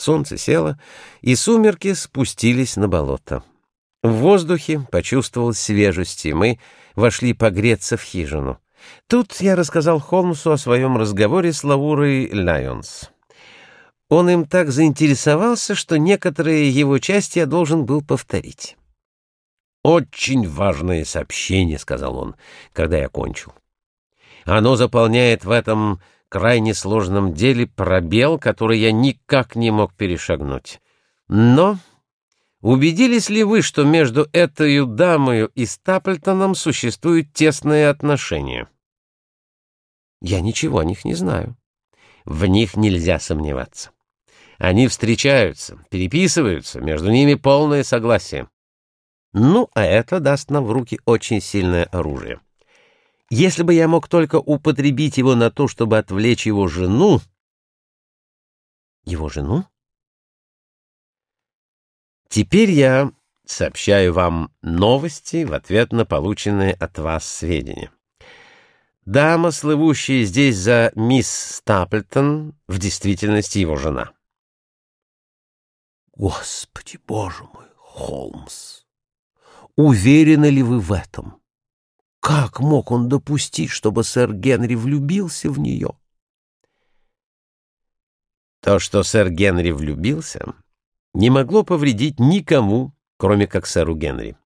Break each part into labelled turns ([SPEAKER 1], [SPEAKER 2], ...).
[SPEAKER 1] Солнце село, и сумерки спустились на болото. В воздухе почувствовал свежесть, и мы вошли погреться в хижину. Тут я рассказал Холмсу о своем разговоре с Лаурой Лайонс. Он им так заинтересовался, что некоторые его части я должен был повторить. «Очень важное сообщение», — сказал он, когда я кончил. «Оно заполняет в этом крайне сложном деле пробел, который я никак не мог перешагнуть. Но убедились ли вы, что между этой дамою и Стаплтоном существуют тесные отношения? Я ничего о них не знаю. В них нельзя сомневаться. Они встречаются, переписываются, между ними полное согласие. Ну, а это даст нам в руки очень сильное оружие. Если бы я мог только употребить его на то, чтобы отвлечь его жену... Его жену? Теперь я сообщаю вам новости в ответ на полученные от вас сведения. Дама, слывущая здесь за мисс Стаплтон, в действительности его жена. Господи, боже мой, Холмс, уверены ли вы в этом? Как мог он допустить, чтобы сэр Генри влюбился в нее? То, что сэр Генри влюбился, не могло повредить никому, кроме как сэру Генри.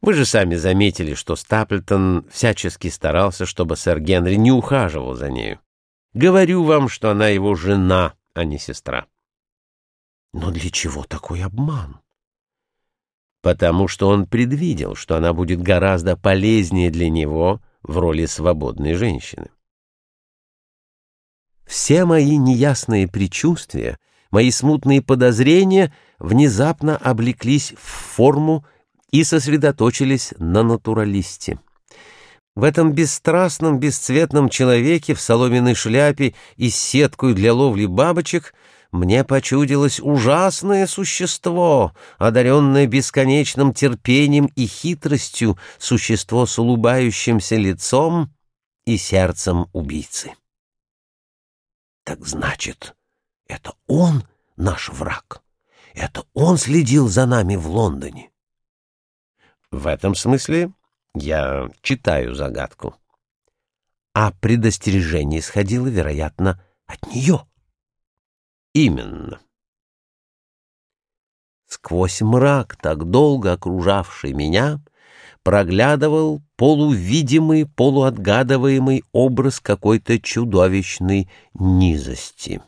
[SPEAKER 1] Вы же сами заметили, что Стаплтон всячески старался, чтобы сэр Генри не ухаживал за нею. Говорю вам, что она его жена, а не сестра. Но для чего такой обман? Потому что он предвидел, что она будет гораздо полезнее для него в роли свободной женщины. Все мои неясные предчувствия, мои смутные подозрения внезапно облеклись в форму и сосредоточились на натуралисте. В этом бесстрастном, бесцветном человеке в соломенной шляпе и сеткой для ловли бабочек — мне почудилось ужасное существо, одаренное бесконечным терпением и хитростью, существо с улыбающимся лицом и сердцем убийцы. Так значит, это он наш враг? Это он следил за нами в Лондоне? В этом смысле я читаю загадку. А предостережение исходило, вероятно, от нее. Именно. Сквозь мрак, так долго окружавший меня, проглядывал полувидимый, полуотгадываемый образ какой-то чудовищной низости.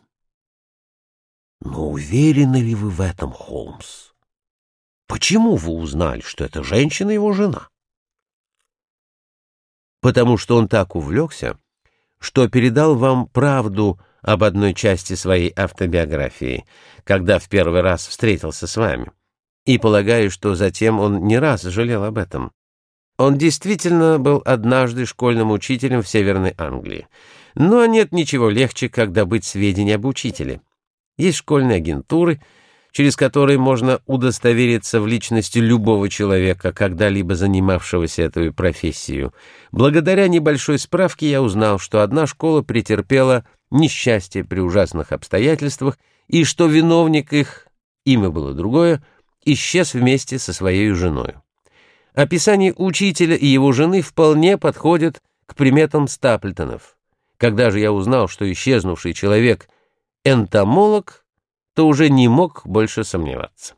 [SPEAKER 1] Но уверены ли вы в этом, Холмс? Почему вы узнали, что эта женщина его жена? Потому что он так увлекся, что передал вам правду об одной части своей автобиографии, когда в первый раз встретился с вами. И полагаю, что затем он не раз жалел об этом. Он действительно был однажды школьным учителем в Северной Англии. Но нет ничего легче, как добыть сведения об учителе. Есть школьные агентуры — через который можно удостовериться в личности любого человека, когда-либо занимавшегося этой профессией. Благодаря небольшой справке я узнал, что одна школа претерпела несчастье при ужасных обстоятельствах и что виновник их, имя было другое, исчез вместе со своей женой. Описание учителя и его жены вполне подходит к приметам Стаплтонов. Когда же я узнал, что исчезнувший человек — энтомолог — то уже не мог больше сомневаться.